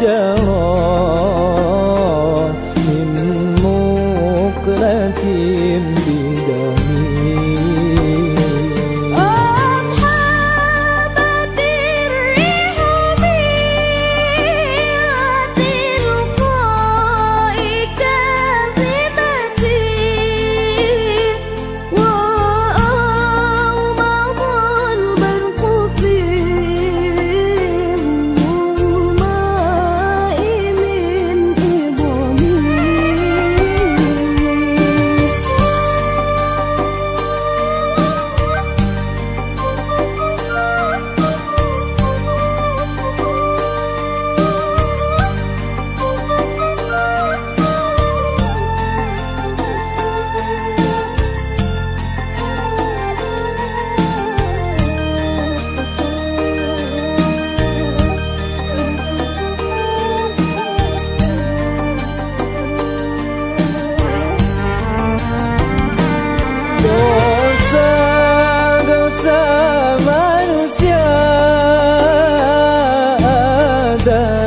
jalo Ramazan